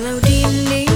melody